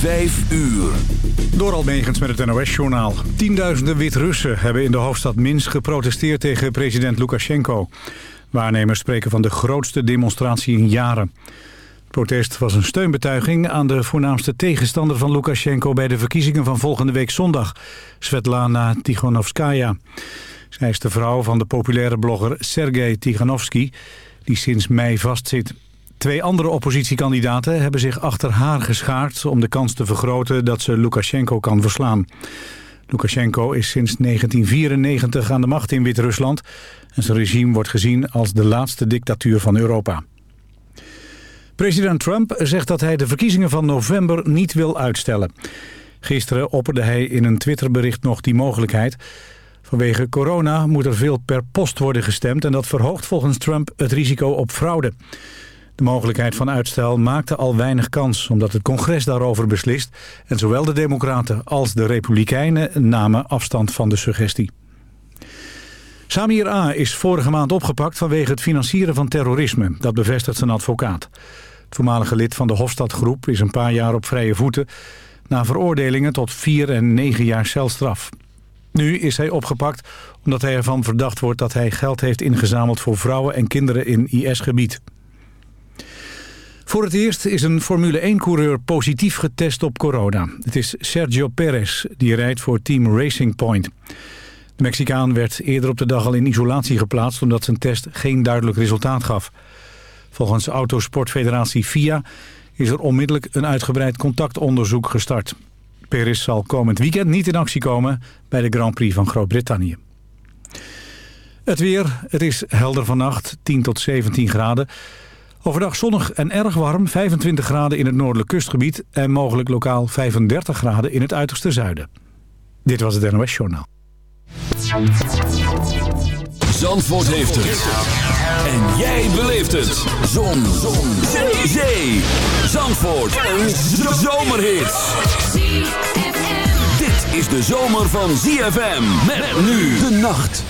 Vijf uur. Door Almegens met het NOS-journaal. Tienduizenden Wit-Russen hebben in de hoofdstad Minsk geprotesteerd tegen president Lukashenko. Waarnemers spreken van de grootste demonstratie in jaren. Het protest was een steunbetuiging aan de voornaamste tegenstander van Lukashenko... bij de verkiezingen van volgende week zondag, Svetlana Tiganovskaya. Zij is de vrouw van de populaire blogger Sergei Tiganovsky... die sinds mei vastzit. Twee andere oppositiekandidaten hebben zich achter haar geschaard... om de kans te vergroten dat ze Lukashenko kan verslaan. Lukashenko is sinds 1994 aan de macht in Wit-Rusland... en zijn regime wordt gezien als de laatste dictatuur van Europa. President Trump zegt dat hij de verkiezingen van november niet wil uitstellen. Gisteren opperde hij in een Twitterbericht nog die mogelijkheid. Vanwege corona moet er veel per post worden gestemd... en dat verhoogt volgens Trump het risico op fraude. De mogelijkheid van uitstel maakte al weinig kans... omdat het congres daarover beslist... en zowel de democraten als de republikeinen namen afstand van de suggestie. Samir A. is vorige maand opgepakt vanwege het financieren van terrorisme. Dat bevestigt zijn advocaat. Het voormalige lid van de Hofstadgroep is een paar jaar op vrije voeten... na veroordelingen tot vier en negen jaar celstraf. Nu is hij opgepakt omdat hij ervan verdacht wordt... dat hij geld heeft ingezameld voor vrouwen en kinderen in IS-gebied. Voor het eerst is een Formule 1-coureur positief getest op corona. Het is Sergio Perez, die rijdt voor Team Racing Point. De Mexicaan werd eerder op de dag al in isolatie geplaatst... omdat zijn test geen duidelijk resultaat gaf. Volgens Autosportfederatie FIA is er onmiddellijk een uitgebreid contactonderzoek gestart. Perez zal komend weekend niet in actie komen bij de Grand Prix van Groot-Brittannië. Het weer, het is helder vannacht, 10 tot 17 graden. Overdag zonnig en erg warm, 25 graden in het noordelijk kustgebied... en mogelijk lokaal 35 graden in het uiterste zuiden. Dit was het NOS Journaal. Zandvoort heeft het. En jij beleeft het. Zon. Zon. Zee. Zee. Zandvoort. Een zomerhit. Dit is de zomer van ZFM. Met nu de nacht.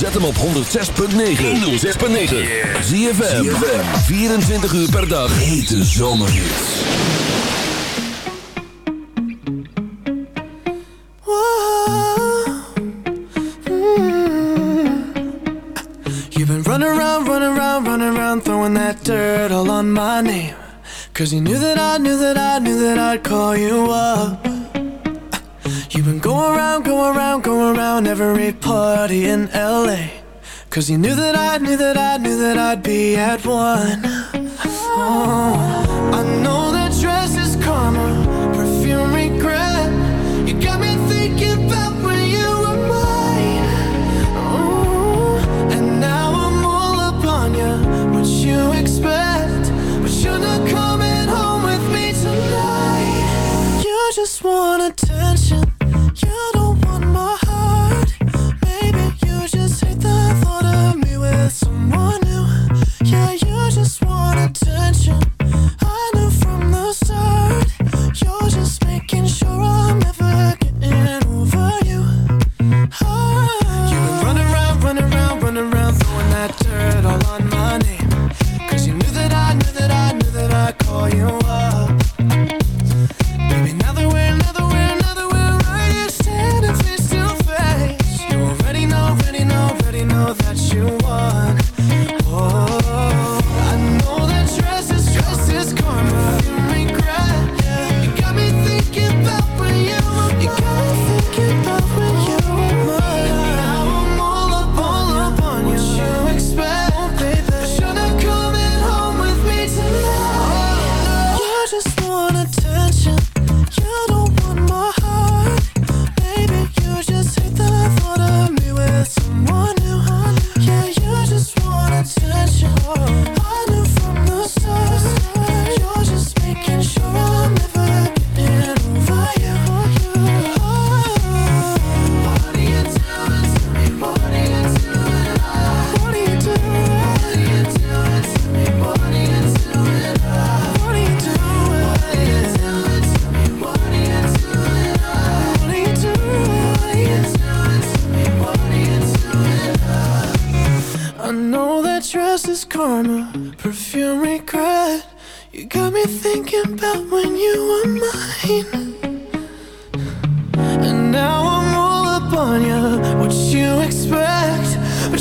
Zet hem op 106.9. 106.9. Zie je 24 uur per dag. Hete been Run around, run around, run around, throwing that dirt all on my name. Cause you knew that I knew that I knew that I'd call you up. go around, go around every party in LA. Cause you knew that I knew that I knew that I'd be at one.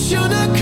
should have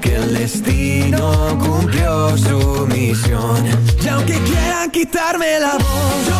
que el destino cumplió su misión. Y aunque quieran quitarme la voz,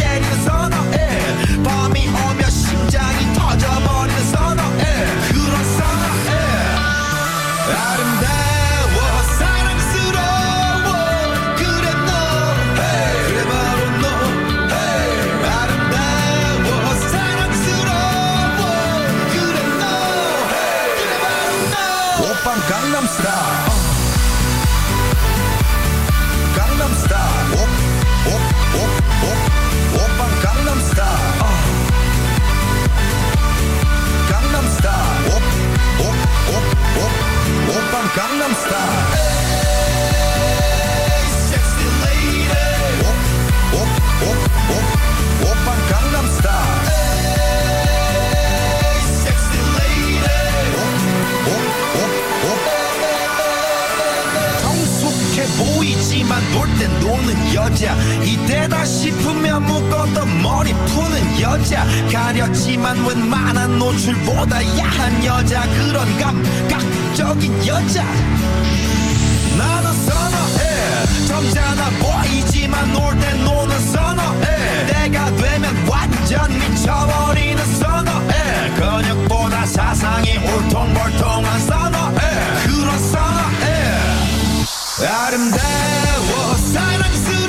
놀땐 노는 여자. 이때다 싶으면 묶었던 머리 푸는 여자. 가렸지만 웬만한 노출보다 야한 여자. 그런 감각. 적인 여자 나는 선어해 점잖아 보이지만 놀 땐 노는 선어해 내가 되면 완전 미쳐버리는 선어해 근육보다 사상이 울퉁불퉁한 선어해 그런 선어해 아름다워 사랑스러워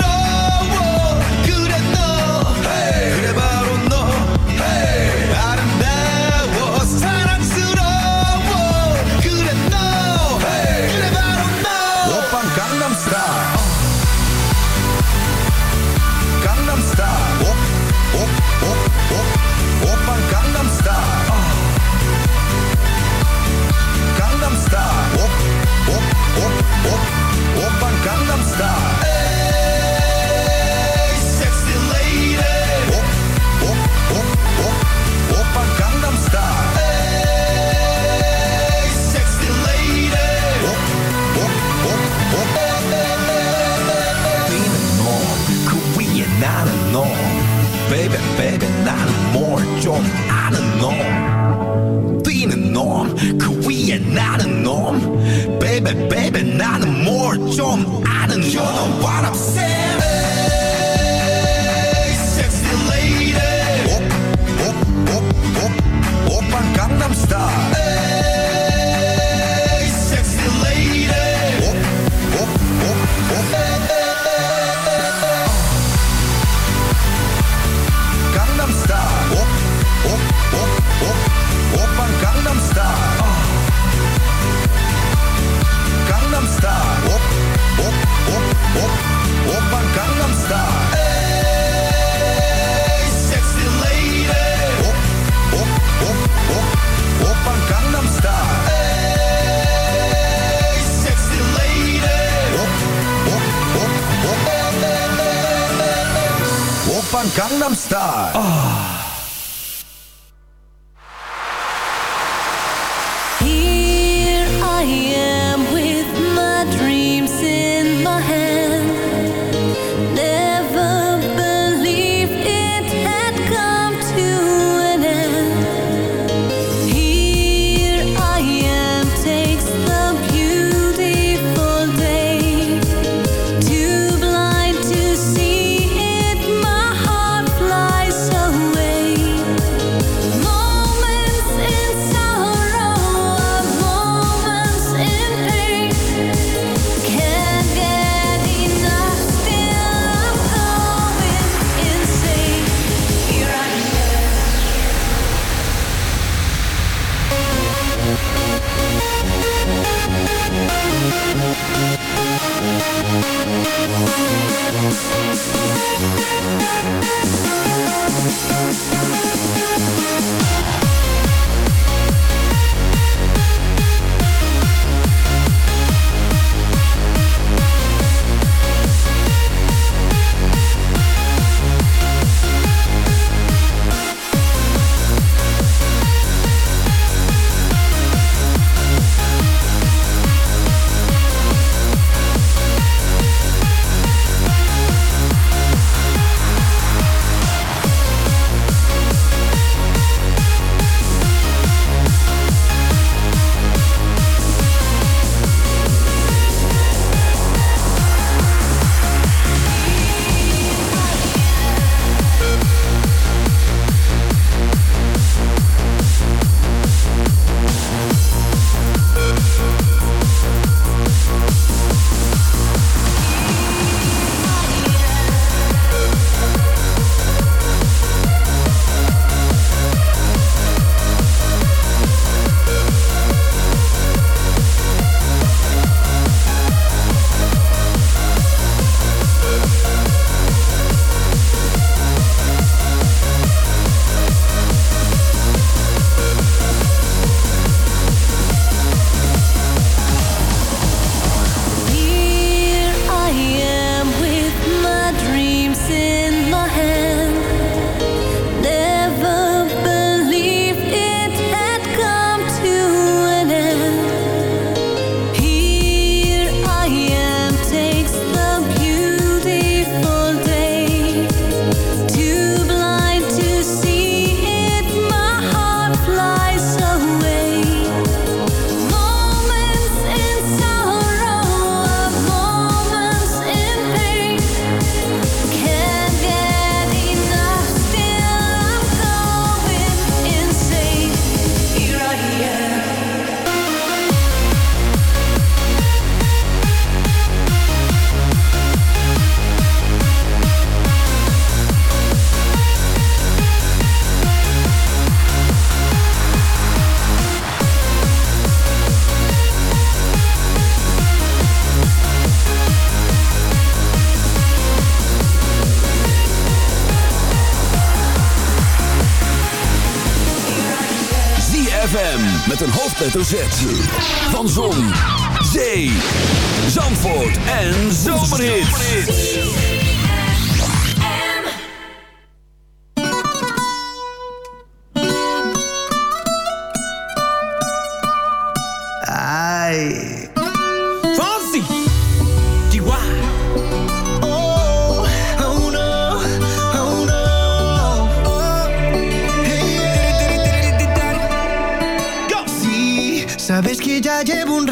hoofdletter Z.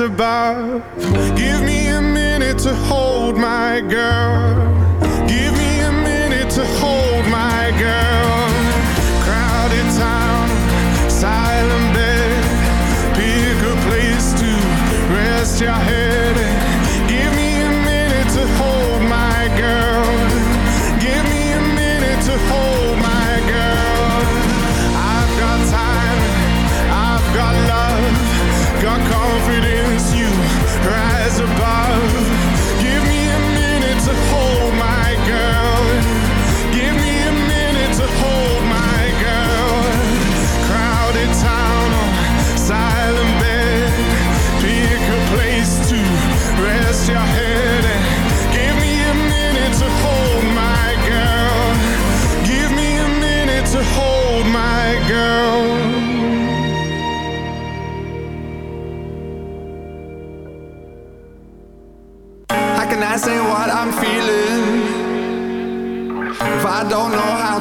Above. Give me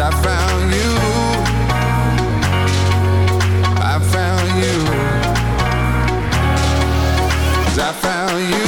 I found you. I found. Cause I found you.